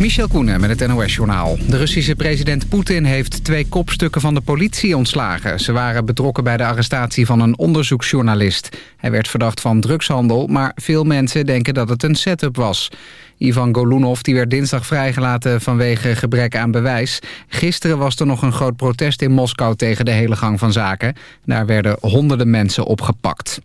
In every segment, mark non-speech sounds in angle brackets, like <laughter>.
Michel Koenen met het NOS-journaal. De Russische president Poetin heeft twee kopstukken van de politie ontslagen. Ze waren betrokken bij de arrestatie van een onderzoeksjournalist. Hij werd verdacht van drugshandel, maar veel mensen denken dat het een setup was. Ivan Golunov die werd dinsdag vrijgelaten vanwege gebrek aan bewijs. Gisteren was er nog een groot protest in Moskou tegen de hele gang van zaken. Daar werden honderden mensen opgepakt.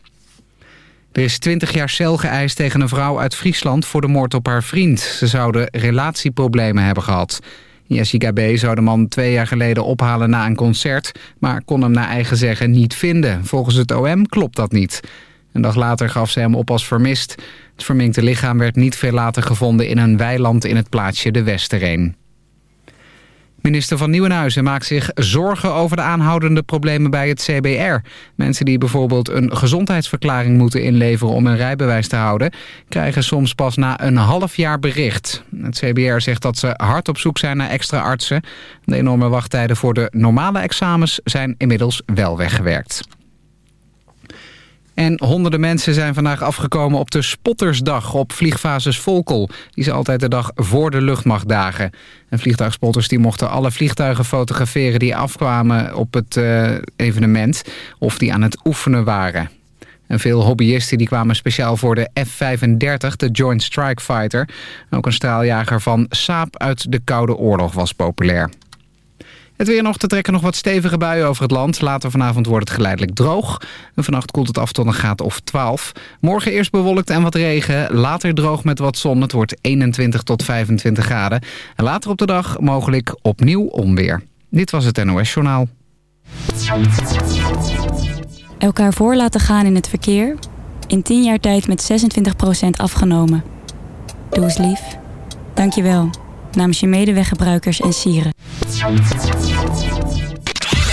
Er is 20 jaar cel geëist tegen een vrouw uit Friesland voor de moord op haar vriend. Ze zouden relatieproblemen hebben gehad. Jessica B. zou de man twee jaar geleden ophalen na een concert... maar kon hem naar eigen zeggen niet vinden. Volgens het OM klopt dat niet. Een dag later gaf ze hem op als vermist. Het verminkte lichaam werd niet veel later gevonden in een weiland in het plaatsje de Westereen. Minister van Nieuwenhuizen maakt zich zorgen over de aanhoudende problemen bij het CBR. Mensen die bijvoorbeeld een gezondheidsverklaring moeten inleveren om een rijbewijs te houden... krijgen soms pas na een half jaar bericht. Het CBR zegt dat ze hard op zoek zijn naar extra artsen. De enorme wachttijden voor de normale examens zijn inmiddels wel weggewerkt. En honderden mensen zijn vandaag afgekomen op de Spottersdag op vliegfases Volkel. Die ze altijd de dag voor de luchtmacht dagen. En vliegtuigspotters die mochten alle vliegtuigen fotograferen die afkwamen op het uh, evenement. Of die aan het oefenen waren. En veel hobbyisten die kwamen speciaal voor de F-35, de Joint Strike Fighter. Ook een straaljager van Saab uit de Koude Oorlog was populair. Het weer nog te trekken nog wat stevige buien over het land. Later vanavond wordt het geleidelijk droog. En vannacht koelt het af tot een graad of 12. Morgen eerst bewolkt en wat regen. Later droog met wat zon. Het wordt 21 tot 25 graden. En later op de dag mogelijk opnieuw onweer. Dit was het NOS Journaal. Elkaar voor laten gaan in het verkeer. In 10 jaar tijd met 26% afgenomen. Doe eens lief. Dank je wel namens je medeweggebruikers en sieren.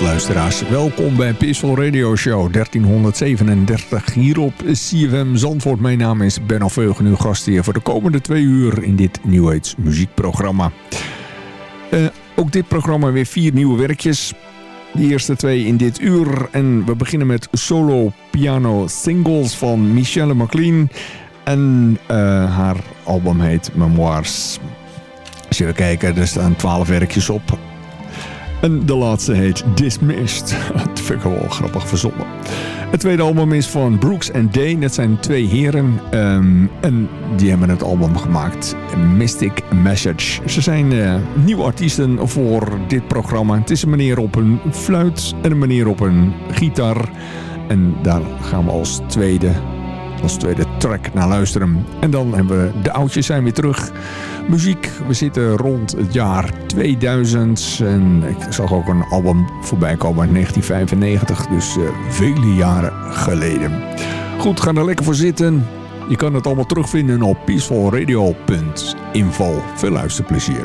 Luisteraars. Welkom bij Peaceful Radio Show 1337 hier op CFM Zandvoort. Mijn naam is Ben Alveugen, uw gast hier voor de komende twee uur in dit New Age muziekprogramma. Uh, ook dit programma weer vier nieuwe werkjes. De eerste twee in dit uur. En we beginnen met solo piano singles van Michelle McLean. En uh, haar album heet Memoirs. Als je kijken, er staan twaalf werkjes op. En de laatste heet Dismissed. <laughs> Dat vind ik wel grappig verzonnen. Het tweede album is van Brooks and Day. Dat zijn twee heren. Um, en die hebben het album gemaakt. Mystic Message. Ze zijn uh, nieuwe artiesten voor dit programma. Het is een meneer op een fluit en een meneer op een gitaar. En daar gaan we als tweede, als tweede track naar luisteren. En dan hebben we de oudjes zijn weer terug muziek. We zitten rond het jaar 2000 en ik zag ook een album voorbij komen in 1995, dus uh, vele jaren geleden. Goed, ga er lekker voor zitten. Je kan het allemaal terugvinden op peacefulradio.info. Veel luisterplezier.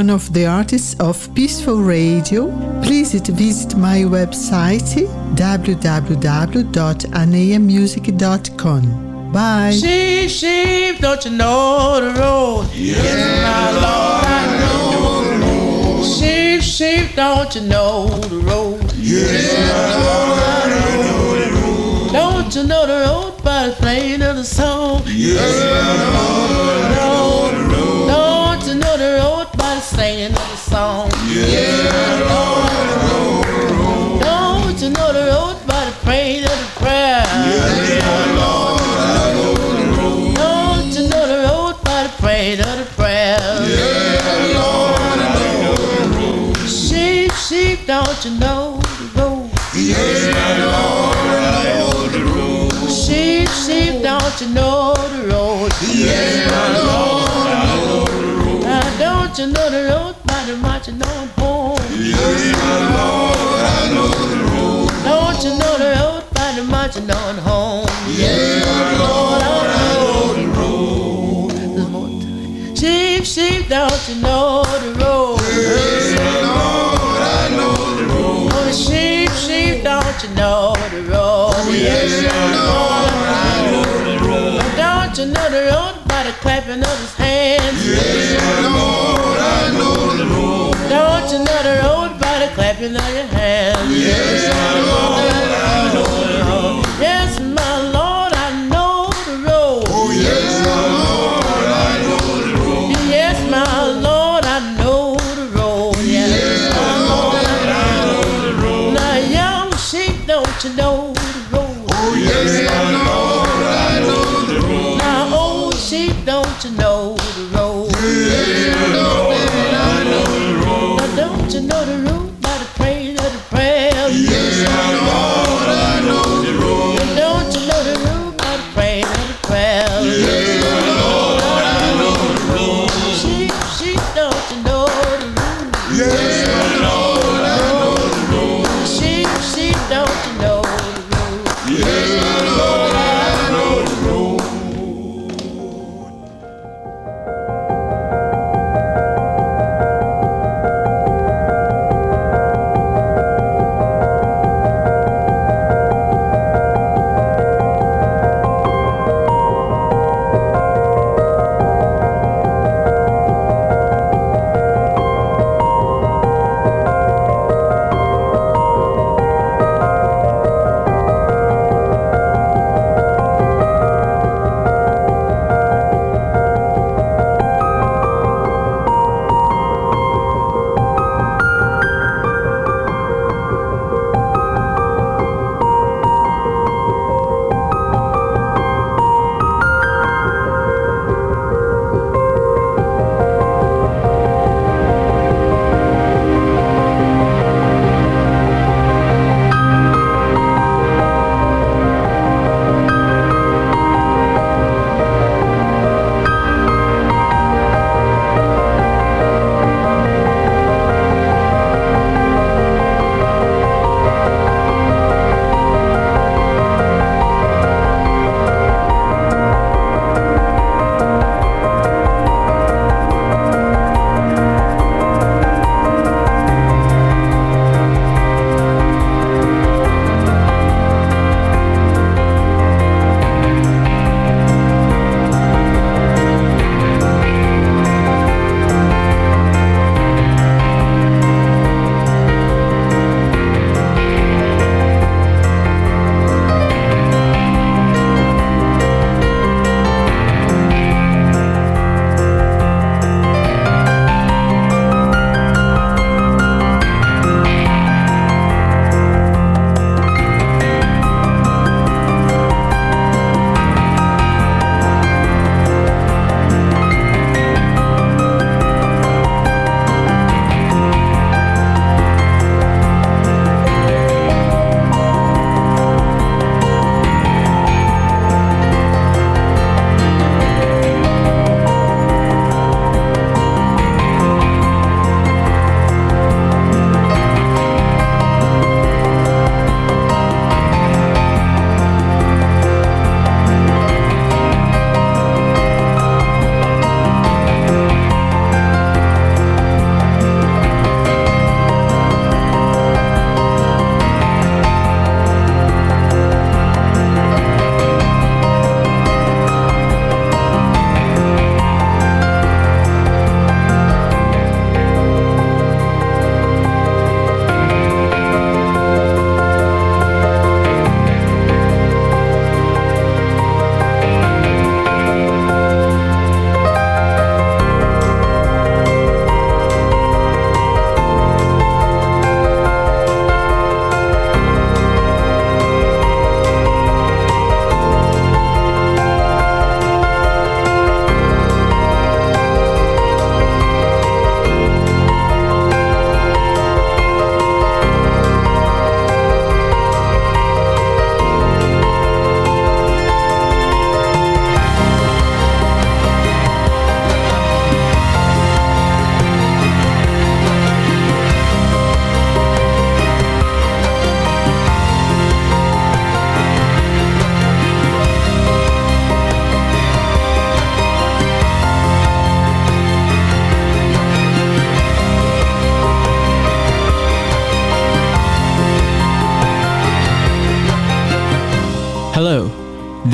one of the artists of Peaceful Radio, please visit my website www.aneamusic.com. Bye. Sheep, sheep, don't you know the road? My Lord, I know the road. Sheep, sheep, don't you know the road? Yes, my Lord, I know the road. Don't you know the road by the playing of the song? Yes, my Lord, marching on home? Yeah, Lord, I know the road. There's more it. Sheep, sheep, don't you know the road? Yeah, Lord, I know the road. Oh, sheep, sheep, don't you know the road? Oh, yeah, Lord, I know the road. Don't you know the road by the clapping of his hands? Yeah, Lord, I know the road. Don't you know the road by the clapping of your hands? Yes, Lord, I know the road.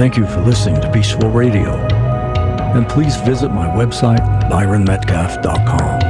Thank you for listening to Peaceful Radio. And please visit my website, byronmetcalf.com.